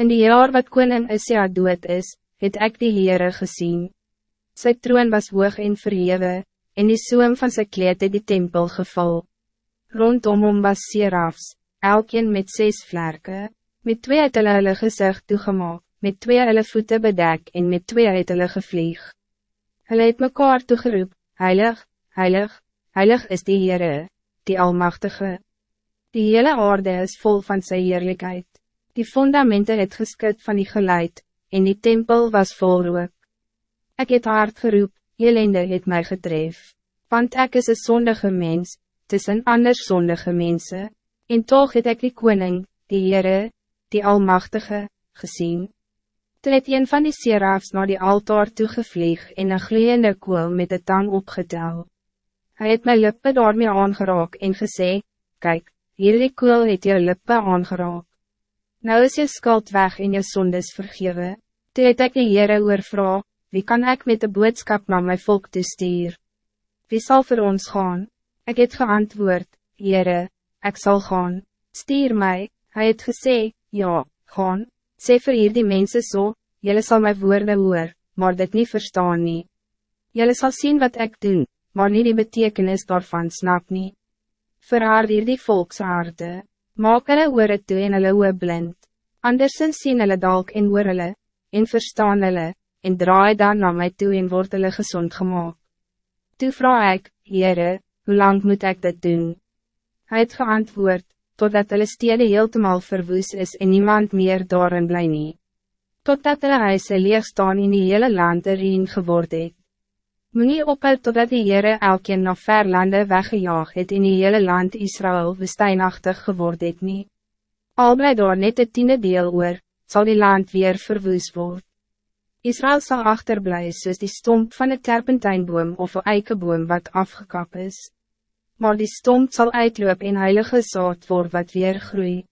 In die jaar wat koning Isia dood is, het ek die Heere gezien. Sy troon was hoog en verhewe, en die zoom van sy kleed het die tempel geval. Rondom hom was serafs, elkeen met zes vlerken, met twee het hulle hulle gezicht toegemaak, met twee hulle voeten bedek en met twee het hulle gevlieg. Hulle het mekaar toegeroep, heilig, heilig, heilig is die Heere, die Almachtige. Die hele aarde is vol van zijn heerlijkheid. Die fundamenten het geskut van die geluid, en die tempel was vol rook. Ik het hard geroep, Jelende het mij getref, want ik is een zondige mens, tussen anders zondige mensen, en toch het ek die koning, die Heere, die Almachtige, gezien. Toe het een van die serafs naar die altaar toegevlieg en een gloeiende kool met de tang opgetel. Hij het my lippe daarmee aangeraak en gesê, Kijk, hierdie kool het jou lippe aangeraak. Nou is je skuld weg en je sondes vergewe. Toe het ek die Heere oorvra, wie kan ik met de boodschap naar mijn volk toestuur? Wie zal voor ons gaan? Ik het geantwoord, Heere, ik zal gaan. Stuur mij, hij het gesê, ja, gaan. Sê vir hier die mense so, jylle sal my woorde hoor, maar dit niet verstaan nie. Jylle sal zien wat ik doe, maar niet die betekenis daarvan snap nie. Verhaar hier die volkshaarte, maak hulle oore toe en hulle oor blind. Andersens sien hulle dalk en hoor hulle, en verstaan hulle, en draai dan naar mij toe en word hulle gezond gemaakt. Toe vraag ik, Heere, hoe lang moet ik dit doen? Hij het geantwoord, totdat hulle stede heeltemal verwoes is en niemand meer daarin bly nie. Totdat hulle huise leeg staan in die hele land erin geword het. Moe nie ophou totdat die Heere elkeen na ver lande weggejaag het in die hele land Israël woestijnachtig geword het nie. Al bly daar net het tiende deel oor, zal die land weer verwoes worden. Israël zal achterblijven soos die stomp van een terpentijnboom of een eikeboom wat afgekap is. Maar die stomp zal uitloop en heilige zaad voor wat weer groeit.